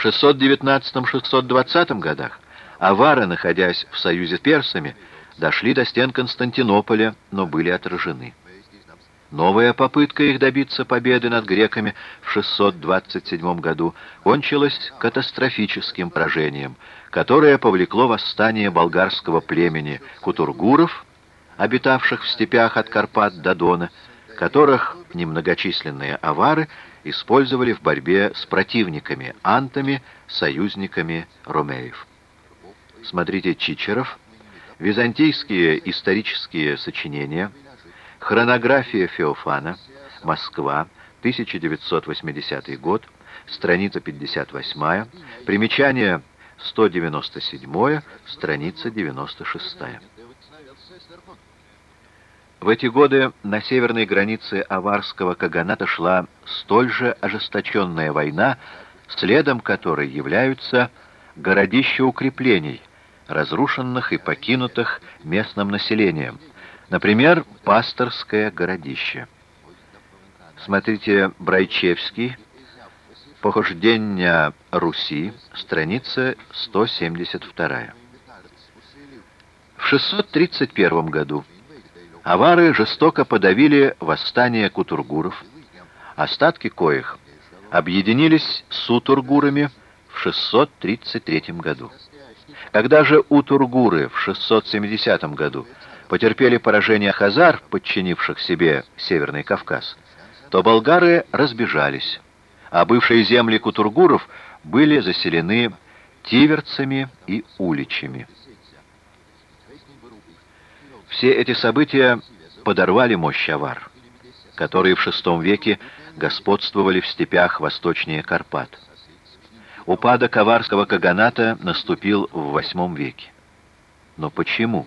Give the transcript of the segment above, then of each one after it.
В 619-620 годах авары, находясь в союзе с персами, дошли до стен Константинополя, но были отражены. Новая попытка их добиться победы над греками в 627 году кончилась катастрофическим поражением, которое повлекло восстание болгарского племени кутургуров, обитавших в степях от Карпат до Дона, которых немногочисленные авары использовали в борьбе с противниками, антами, союзниками ромеев. Смотрите Чичеров, византийские исторические сочинения – Хронография Феофана. Москва. 1980 год. Страница 58. Примечание 197. Страница 96. В эти годы на северной границе аварского каганата шла столь же ожесточенная война, следом которой являются городища укреплений, разрушенных и покинутых местным населением – Например, пасторское городище. Смотрите Брайчевский, «Похождение Руси», страница 172. В 631 году авары жестоко подавили восстание кутургуров, остатки коих объединились с утургурами в 633 году. Когда же утургуры в 670 году потерпели поражение хазар, подчинивших себе Северный Кавказ, то болгары разбежались, а бывшие земли кутургуров были заселены тиверцами и уличами. Все эти события подорвали мощь авар, которые в VI веке господствовали в степях восточнее Карпат. Упадок аварского каганата наступил в VIII веке. Но почему?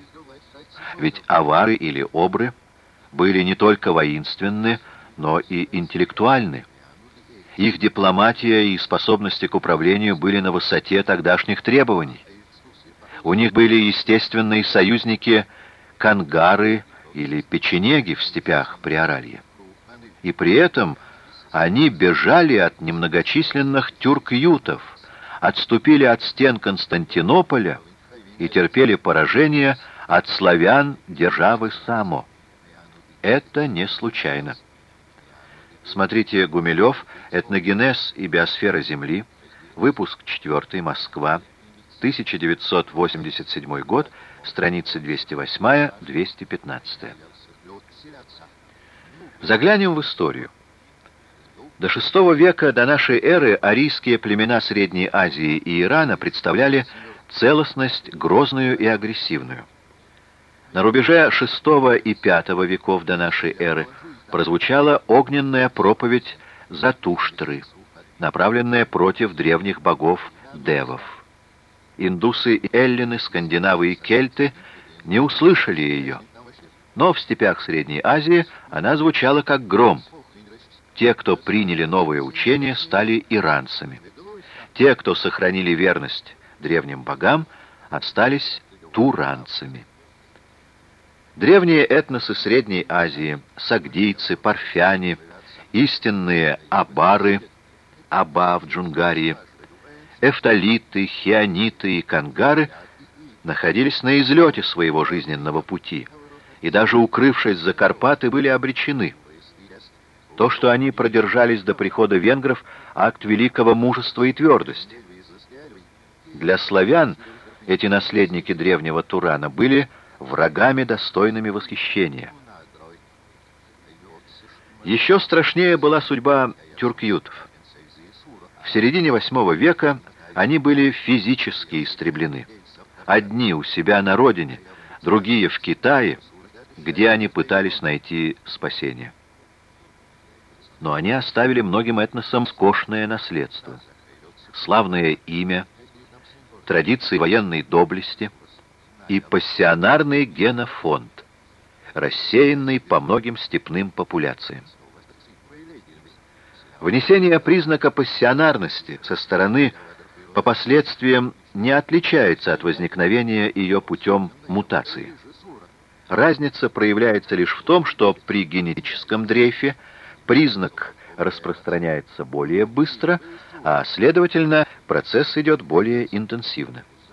Ведь авары или обры были не только воинственны, но и интеллектуальны. Их дипломатия и способности к управлению были на высоте тогдашних требований. У них были естественные союзники кангары или печенеги в степях Приоралья. И при этом они бежали от немногочисленных тюрк-ютов, отступили от стен Константинополя и терпели поражение от славян державы Само. Это не случайно. Смотрите Гумилев «Этногенез и биосфера Земли», выпуск 4, Москва, 1987 год, страницы 208-215. Заглянем в историю. До VI века до нашей эры арийские племена Средней Азии и Ирана представляли целостность грозную и агрессивную. На рубеже VI и V веков до нашей эры прозвучала огненная проповедь Затуштры, направленная против древних богов девов. Индусы, эллины, скандинавы и кельты не услышали ее, но в степях Средней Азии она звучала как гром. Те, кто приняли новое учение, стали иранцами. Те, кто сохранили верность древним богам, остались туранцами. Древние этносы Средней Азии, сагдийцы, парфяне, истинные абары, аба в Джунгарии, эфталиты, хиониты и кангары находились на излете своего жизненного пути и даже укрывшись за Карпаты, были обречены. То, что они продержались до прихода венгров, акт великого мужества и твердости. Для славян эти наследники древнего Турана были врагами, достойными восхищения. Еще страшнее была судьба тюркютов. В середине VIII века они были физически истреблены. Одни у себя на родине, другие в Китае, где они пытались найти спасение. Но они оставили многим этносам скошное наследство. Славное имя, традиции военной доблести – и пассионарный генофонд, рассеянный по многим степным популяциям. Внесение признака пассионарности со стороны по последствиям не отличается от возникновения ее путем мутации. Разница проявляется лишь в том, что при генетическом дрейфе признак распространяется более быстро, а, следовательно, процесс идет более интенсивно.